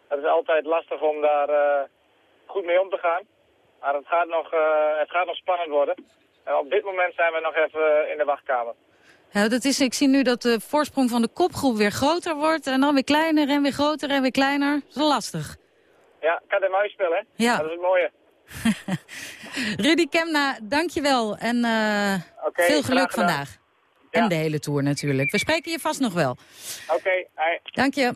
Het is altijd lastig om daar uh, goed mee om te gaan. Maar het gaat nog, het gaat nog spannend worden. En op dit moment zijn we nog even in de wachtkamer. Ja, dat is, ik zie nu dat de voorsprong van de kopgroep weer groter wordt. En dan weer kleiner en weer groter en weer kleiner. Dat is lastig. Ja, kat en muis spelen, hè? Ja. Dat is het mooie. Rudy Kemna, dankjewel. En okay, veel geluk vandaag. Ja. En de hele tour natuurlijk. We spreken je vast nog wel. Oké, okay, Dank je.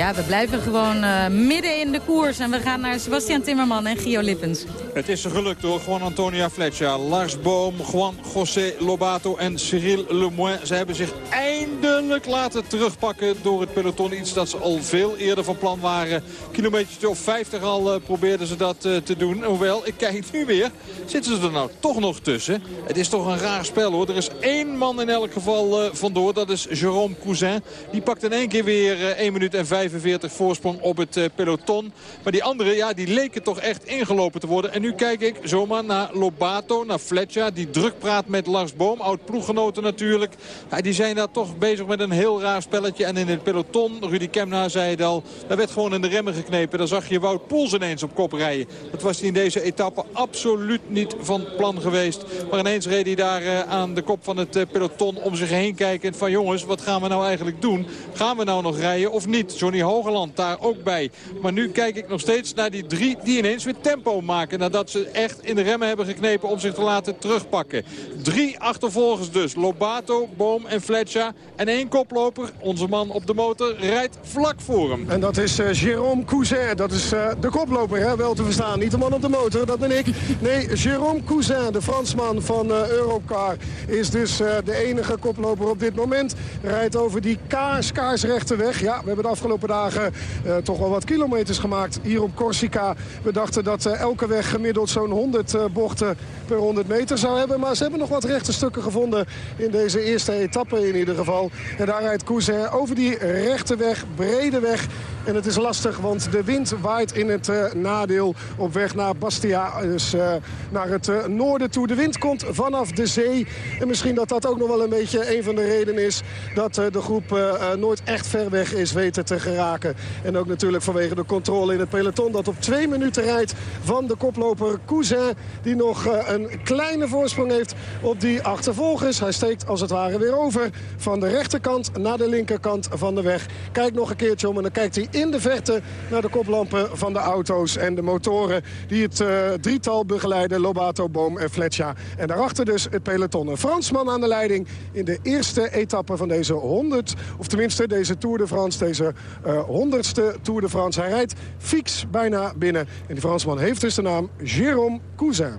Ja, we blijven gewoon uh, midden in de koers. En we gaan naar Sebastian Timmerman en Gio Lippens. Het is gelukt door Juan Antonia Fletcher, Lars Boom, Juan José Lobato en Cyril Lemoyne. Ze hebben zich eindelijk laten terugpakken door het peloton. Iets dat ze al veel eerder van plan waren. Kilometer of 50 al uh, probeerden ze dat uh, te doen. Hoewel, ik kijk nu weer, zitten ze er nou toch nog tussen. Het is toch een raar spel hoor. Er is één man in elk geval vandoor. Dat is Jérôme Cousin. Die pakt in één keer weer 1 minuut en 5 45 voorsprong op het peloton. Maar die anderen ja, die leken toch echt ingelopen te worden. En nu kijk ik zomaar naar Lobato, naar Fletcher. Die druk praat met Lars Boom, oud ploeggenoten natuurlijk. Ja, die zijn daar toch bezig met een heel raar spelletje. En in het peloton, Rudy Kemna zei het al, daar werd gewoon in de remmen geknepen. Daar zag je Wout Poels ineens op kop rijden. Dat was hij in deze etappe absoluut niet van plan geweest. Maar ineens reed hij daar uh, aan de kop van het uh, peloton om zich heen kijken. Van jongens, wat gaan we nou eigenlijk doen? Gaan we nou nog rijden of niet? Johnny Hogeland daar ook bij. Maar nu kijk ik nog steeds naar die drie die ineens weer tempo maken. Nadat ze echt in de remmen hebben geknepen om zich te laten terugpakken. Drie achtervolgers dus. Lobato, Boom en Fletcher. En één koploper, onze man op de motor, rijdt vlak voor hem. En dat is uh, Jérôme Cousin. Dat is uh, de koploper, hè? wel te verstaan. Niet de man op de motor, dat ben ik. Nee, Jérôme Cousin, de Fransman van uh, Europcar, is dus de enige koploper op dit moment. Rijdt over die kaars, kaarsrechte weg. Ja, we hebben de afgelopen dagen toch wel wat kilometers gemaakt hier op Corsica. We dachten dat elke weg gemiddeld zo'n 100 bochten per 100 meter zou hebben. Maar ze hebben nog wat rechte stukken gevonden in deze eerste etappe in ieder geval. En daar rijdt Cousin over die rechte weg, brede weg. En het is lastig, want de wind waait in het uh, nadeel op weg naar Bastia. Dus uh, naar het uh, noorden toe. De wind komt vanaf de zee. En misschien dat dat ook nog wel een beetje een van de redenen is... dat de groep nooit echt ver weg is weten te geraken. En ook natuurlijk vanwege de controle in het peloton... dat op twee minuten rijdt van de koploper Cousin... die nog een kleine voorsprong heeft op die achtervolgers. Hij steekt als het ware weer over van de rechterkant naar de linkerkant van de weg. Kijk nog een keertje om en dan kijkt hij in de verte naar de koplampen van de auto's en de motoren... die het uh, drietal begeleiden, Lobato, Boom en Fletcher. En daarachter dus het peloton. Een Fransman aan de leiding in de eerste etappe van deze 100... of tenminste deze Tour de France, deze uh, honderdste Tour de France. Hij rijdt fix bijna binnen. En die Fransman heeft dus de naam Jérôme Cousin.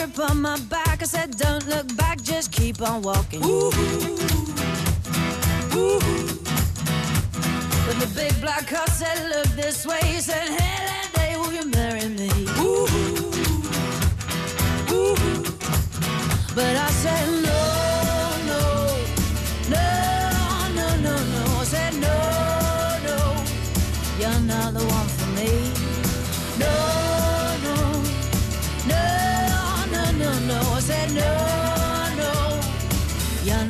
fear upon my back. I said, Don't look back, just keep on walking. Ooh. Ooh. But the big black car said, look this way. He said, that day, will you marry me? Ooh. Ooh. But I said, no, no, no, no, no, no. I said, no, no, you're not the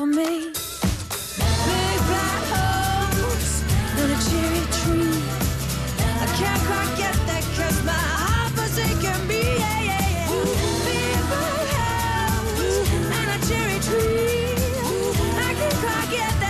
For me